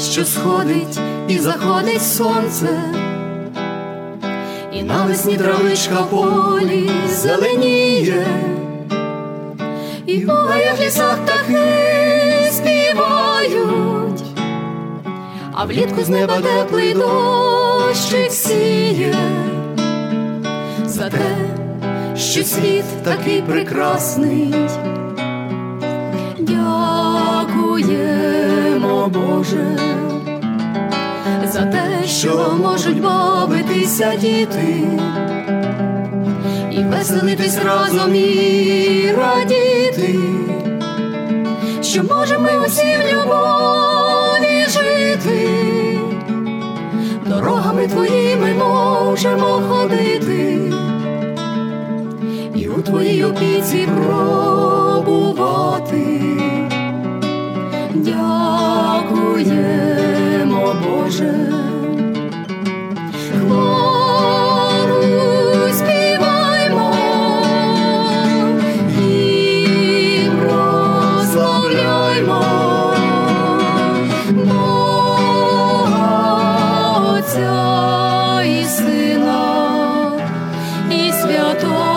що сходить і заходить сонце, і навесні травичка в полі зеленіє, і в в лісах птахи співають, а влітку з неба теплий дощик сіє. За те, що світ такий прекрасний. Боже, за те, що можуть бавитися діти і веселитись разом і радіти, що можемо ми усі в любові жити, дорогами твоїми можемо ходити. І у твоїй опіці пробувати. Дякуємо, Боже. Отця і Сина і Святого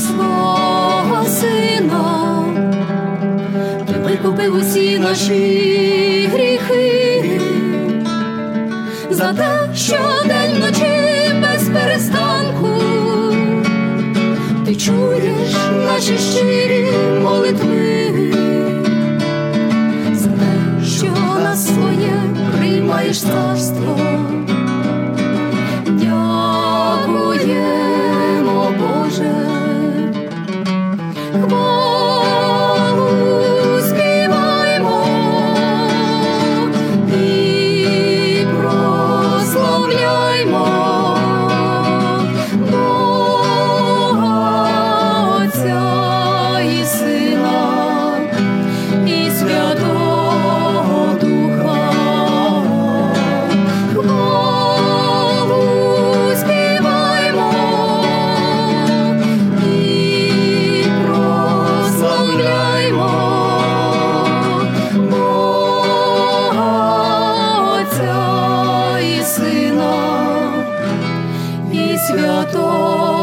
свого сина ти викупив усі наші гріхи, за те, що день вночі без перестанку ти чуєш наші щирі молитви, за те, що нас своє приймаєш царство. і святого.